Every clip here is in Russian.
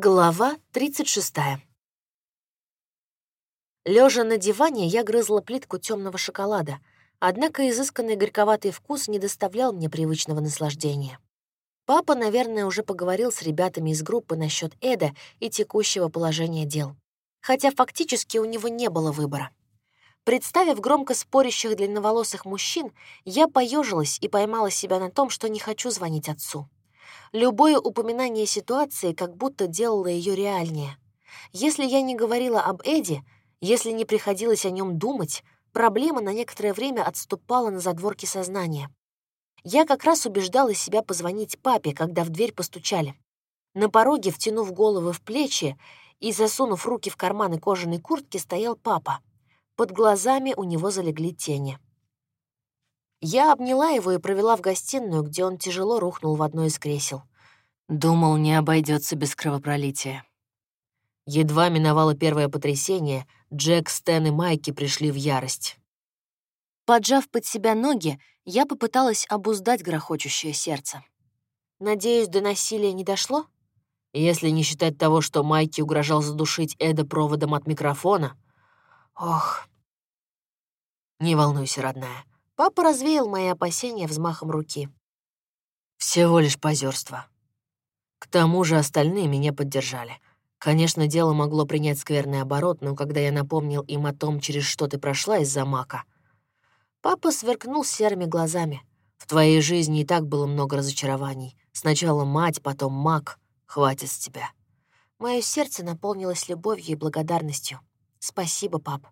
Глава 36. Лежа на диване, я грызла плитку темного шоколада, однако изысканный горьковатый вкус не доставлял мне привычного наслаждения. Папа, наверное, уже поговорил с ребятами из группы насчет Эда и текущего положения дел. Хотя фактически у него не было выбора. Представив громко спорящих длинноволосых мужчин, я поежилась и поймала себя на том, что не хочу звонить отцу. Любое упоминание ситуации как будто делало ее реальнее. Если я не говорила об Эди, если не приходилось о нем думать, проблема на некоторое время отступала на задворки сознания. Я как раз убеждала себя позвонить папе, когда в дверь постучали. На пороге, втянув голову в плечи и засунув руки в карманы кожаной куртки, стоял папа. Под глазами у него залегли тени. Я обняла его и провела в гостиную, где он тяжело рухнул в одно из кресел. Думал, не обойдется без кровопролития. Едва миновало первое потрясение, Джек, Стэн и Майки пришли в ярость. Поджав под себя ноги, я попыталась обуздать грохочущее сердце. Надеюсь, до насилия не дошло? Если не считать того, что Майки угрожал задушить Эда проводом от микрофона. Ох. Не волнуйся, родная. Папа развеял мои опасения взмахом руки. Всего лишь позерство. К тому же остальные меня поддержали. Конечно, дело могло принять скверный оборот, но когда я напомнил им о том, через что ты прошла из-за мака... Папа сверкнул серыми глазами. В твоей жизни и так было много разочарований. Сначала мать, потом мак. Хватит с тебя. Мое сердце наполнилось любовью и благодарностью. Спасибо, пап.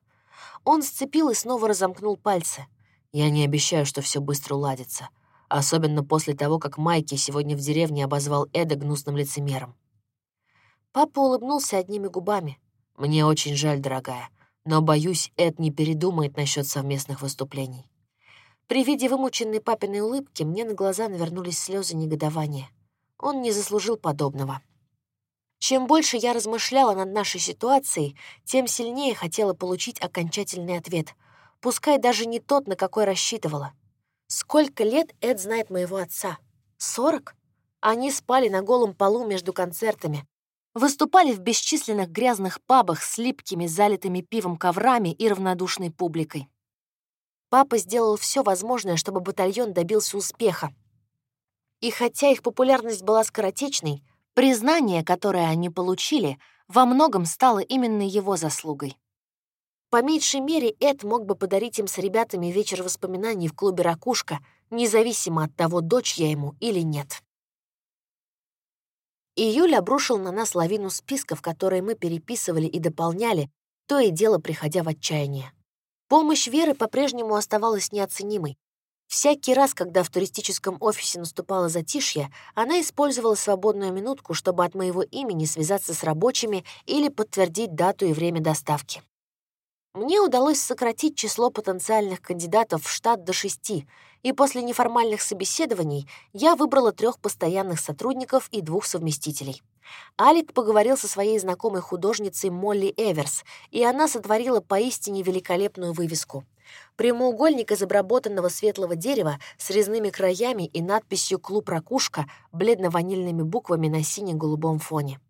Он сцепил и снова разомкнул пальцы. Я не обещаю, что все быстро уладится. Особенно после того, как Майки сегодня в деревне обозвал Эда гнусным лицемером. Папа улыбнулся одними губами. «Мне очень жаль, дорогая, но, боюсь, Эд не передумает насчет совместных выступлений». При виде вымученной папиной улыбки мне на глаза навернулись слезы негодования. Он не заслужил подобного. Чем больше я размышляла над нашей ситуацией, тем сильнее хотела получить окончательный ответ — пускай даже не тот, на какой рассчитывала. Сколько лет Эд знает моего отца? Сорок? Они спали на голом полу между концертами, выступали в бесчисленных грязных пабах с липкими, залитыми пивом коврами и равнодушной публикой. Папа сделал все возможное, чтобы батальон добился успеха. И хотя их популярность была скоротечной, признание, которое они получили, во многом стало именно его заслугой. По меньшей мере, Эд мог бы подарить им с ребятами вечер воспоминаний в клубе «Ракушка», независимо от того, дочь я ему или нет. Июль обрушил на нас лавину списков, которые мы переписывали и дополняли, то и дело приходя в отчаяние. Помощь Веры по-прежнему оставалась неоценимой. Всякий раз, когда в туристическом офисе наступало затишье, она использовала свободную минутку, чтобы от моего имени связаться с рабочими или подтвердить дату и время доставки. Мне удалось сократить число потенциальных кандидатов в штат до шести, и после неформальных собеседований я выбрала трех постоянных сотрудников и двух совместителей. Алик поговорил со своей знакомой художницей Молли Эверс, и она сотворила поистине великолепную вывеску. Прямоугольник из обработанного светлого дерева с резными краями и надписью «Клуб Ракушка» бледно-ванильными буквами на сине-голубом фоне.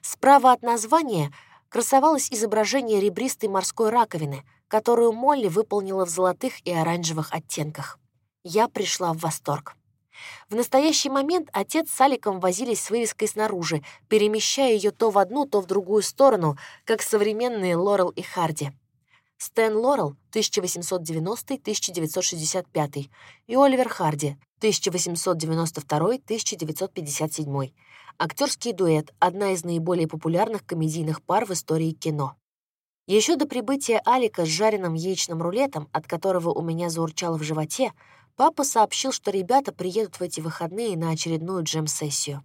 Справа от названия — красовалось изображение ребристой морской раковины, которую Молли выполнила в золотых и оранжевых оттенках. Я пришла в восторг. В настоящий момент отец с Аликом возились с вывеской снаружи, перемещая ее то в одну, то в другую сторону, как современные Лорел и Харди. Стэн Лорел 1890-1965 и Оливер Харди 1892-1957. Актерский дуэт — одна из наиболее популярных комедийных пар в истории кино. Еще до прибытия Алика с жареным яичным рулетом, от которого у меня заурчало в животе, папа сообщил, что ребята приедут в эти выходные на очередную джем-сессию.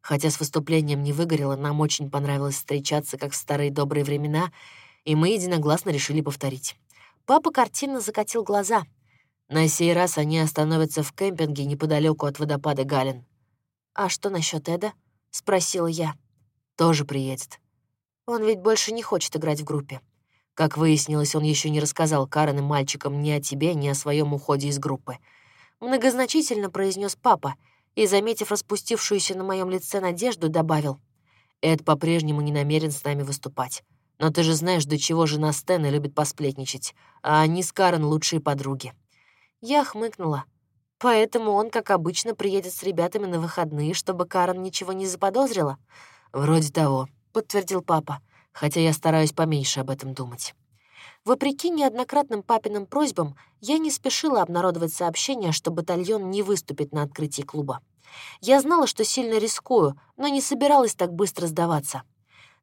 Хотя с выступлением не выгорело, нам очень понравилось встречаться, как в старые добрые времена, и мы единогласно решили повторить. Папа картинно закатил глаза. На сей раз они остановятся в кемпинге неподалеку от водопада Галин. «А что насчет Эда?» — спросила я. «Тоже приедет. Он ведь больше не хочет играть в группе. Как выяснилось, он еще не рассказал Карен и мальчикам ни о тебе, ни о своем уходе из группы. Многозначительно произнес папа и, заметив распустившуюся на моем лице надежду, добавил. Эд по-прежнему не намерен с нами выступать. Но ты же знаешь, до чего жена Стэна любит посплетничать, а они с Карен лучшие подруги». Я хмыкнула. Поэтому он, как обычно, приедет с ребятами на выходные, чтобы Карен ничего не заподозрила? «Вроде того», — подтвердил папа, хотя я стараюсь поменьше об этом думать. Вопреки неоднократным папиным просьбам, я не спешила обнародовать сообщение, что батальон не выступит на открытии клуба. Я знала, что сильно рискую, но не собиралась так быстро сдаваться.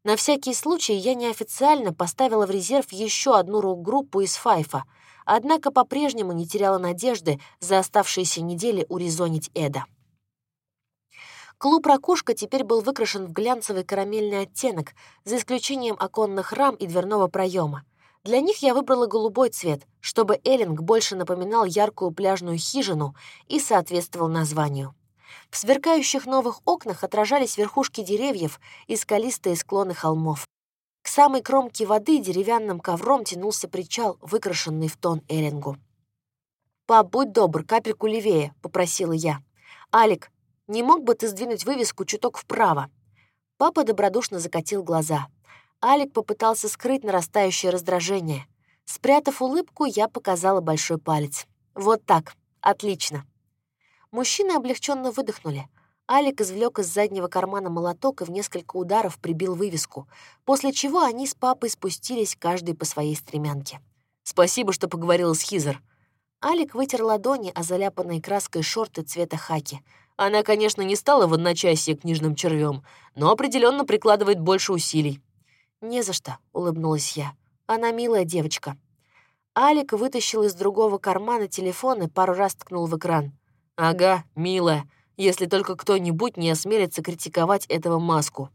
На всякий случай я неофициально поставила в резерв еще одну рок-группу из Файфа, однако по-прежнему не теряла надежды за оставшиеся недели урезонить Эда. Клуб «Ракушка» теперь был выкрашен в глянцевый карамельный оттенок, за исключением оконных рам и дверного проема. Для них я выбрала голубой цвет, чтобы Эллинг больше напоминал яркую пляжную хижину и соответствовал названию. В сверкающих новых окнах отражались верхушки деревьев и скалистые склоны холмов. Самой кромке воды деревянным ковром тянулся причал, выкрашенный в тон Эллингу. «Пап, будь добр, капельку левее», — попросила я. «Алик, не мог бы ты сдвинуть вывеску чуток вправо?» Папа добродушно закатил глаза. Алик попытался скрыть нарастающее раздражение. Спрятав улыбку, я показала большой палец. «Вот так. Отлично». Мужчины облегченно выдохнули. Алик извлек из заднего кармана молоток и в несколько ударов прибил вывеску, после чего они с папой спустились каждый по своей стремянке. «Спасибо, что поговорила с Хизер». Алик вытер ладони, о заляпанной краской шорты цвета хаки. Она, конечно, не стала в одночасье книжным червем, но определенно прикладывает больше усилий. «Не за что», — улыбнулась я. «Она милая девочка». Алик вытащил из другого кармана телефон и пару раз ткнул в экран. «Ага, милая, если только кто-нибудь не осмелится критиковать этого маску».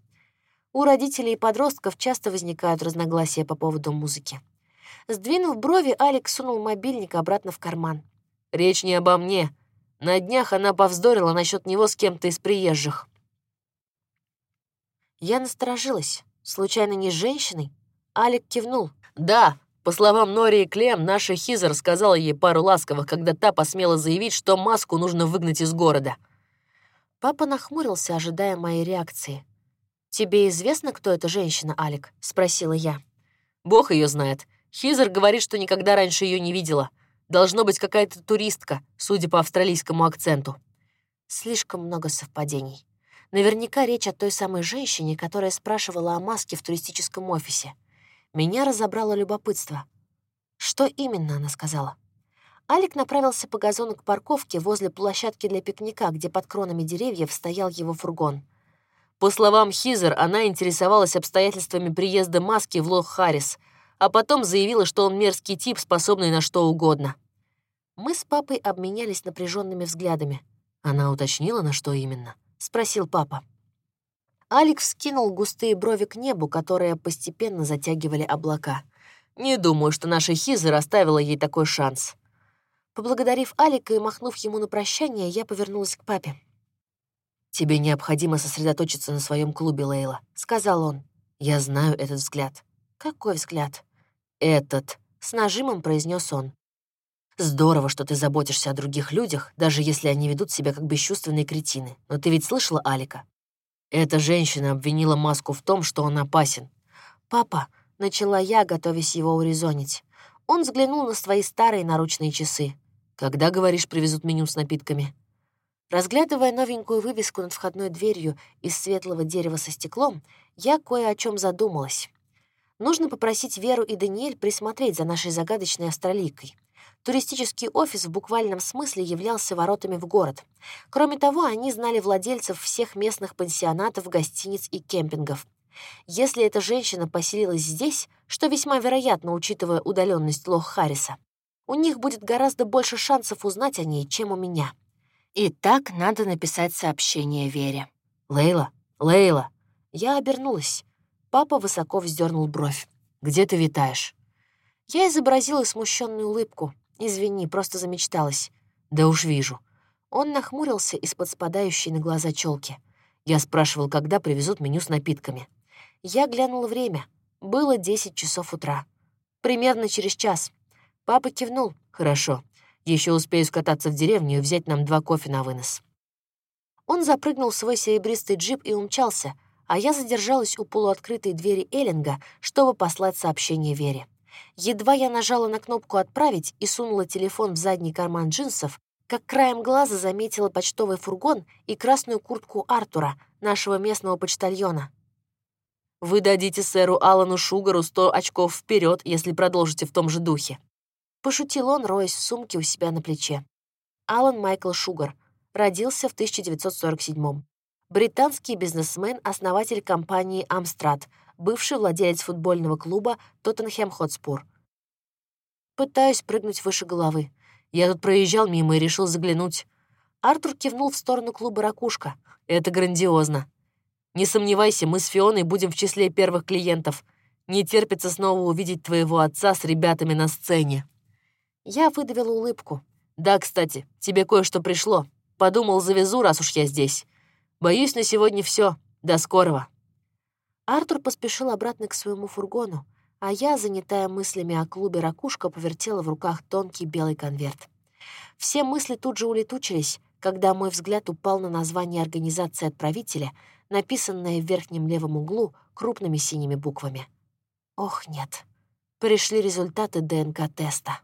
У родителей и подростков часто возникают разногласия по поводу музыки. Сдвинув брови, Алик сунул мобильник обратно в карман. «Речь не обо мне. На днях она повздорила насчет него с кем-то из приезжих». Я насторожилась. Случайно не с женщиной? Алик кивнул. Да, по словам Нори и Клем, наша Хизер сказала ей пару ласковых, когда та посмела заявить, что маску нужно выгнать из города. Папа нахмурился, ожидая моей реакции. «Тебе известно, кто эта женщина, Алик?» — спросила я. «Бог ее знает. Хизер говорит, что никогда раньше ее не видела. Должно быть какая-то туристка, судя по австралийскому акценту». Слишком много совпадений. Наверняка речь о той самой женщине, которая спрашивала о маске в туристическом офисе. Меня разобрало любопытство. Что именно она сказала? Алик направился по газону к парковке возле площадки для пикника, где под кронами деревьев стоял его фургон. По словам Хизер, она интересовалась обстоятельствами приезда маски в Лох-Харрис, а потом заявила, что он мерзкий тип, способный на что угодно. Мы с папой обменялись напряженными взглядами. Она уточнила, на что именно. — спросил папа. Алекс скинул густые брови к небу, которые постепенно затягивали облака. «Не думаю, что наша Хизер оставила ей такой шанс». Поблагодарив Алика и махнув ему на прощание, я повернулась к папе. «Тебе необходимо сосредоточиться на своем клубе, Лейла», — сказал он. «Я знаю этот взгляд». «Какой взгляд?» «Этот», — с нажимом произнес он. Здорово, что ты заботишься о других людях, даже если они ведут себя как бесчувственные кретины. Но ты ведь слышала Алика? Эта женщина обвинила Маску в том, что он опасен. «Папа», — начала я, готовясь его урезонить. Он взглянул на свои старые наручные часы. «Когда, говоришь, привезут меню с напитками?» Разглядывая новенькую вывеску над входной дверью из светлого дерева со стеклом, я кое о чем задумалась. Нужно попросить Веру и Даниэль присмотреть за нашей загадочной астроликой. Туристический офис в буквальном смысле являлся воротами в город. Кроме того, они знали владельцев всех местных пансионатов, гостиниц и кемпингов. Если эта женщина поселилась здесь, что весьма вероятно, учитывая удаленность Лох-Харриса, у них будет гораздо больше шансов узнать о ней, чем у меня. И так надо написать сообщение Вере. «Лейла, Лейла!» Я обернулась. Папа высоко вздернул бровь. «Где ты витаешь?» Я изобразила смущенную улыбку. «Извини, просто замечталась». «Да уж вижу». Он нахмурился из-под спадающей на глаза челки. Я спрашивал, когда привезут меню с напитками. Я глянула время. Было 10 часов утра. Примерно через час. Папа кивнул. «Хорошо. Еще успею скататься в деревню и взять нам два кофе на вынос». Он запрыгнул в свой серебристый джип и умчался, а я задержалась у полуоткрытой двери Эллинга, чтобы послать сообщение Вере. Едва я нажала на кнопку «Отправить» и сунула телефон в задний карман джинсов, как краем глаза заметила почтовый фургон и красную куртку Артура, нашего местного почтальона. «Вы дадите сэру Алану Шугару сто очков вперед, если продолжите в том же духе». Пошутил он, роясь в сумке у себя на плече. Алан Майкл Шугар. Родился в 1947-м. Британский бизнесмен, основатель компании «Амстрад», бывший владелец футбольного клуба «Тоттенхэм Хотспур». Пытаюсь прыгнуть выше головы. Я тут проезжал мимо и решил заглянуть. Артур кивнул в сторону клуба «Ракушка». «Это грандиозно. Не сомневайся, мы с Фионой будем в числе первых клиентов. Не терпится снова увидеть твоего отца с ребятами на сцене». Я выдавила улыбку. «Да, кстати, тебе кое-что пришло. Подумал, завезу, раз уж я здесь. Боюсь, на сегодня все. До скорого». Артур поспешил обратно к своему фургону, а я, занятая мыслями о клубе «Ракушка», повертела в руках тонкий белый конверт. Все мысли тут же улетучились, когда мой взгляд упал на название организации отправителя, написанное в верхнем левом углу крупными синими буквами. Ох, нет. Пришли результаты ДНК-теста.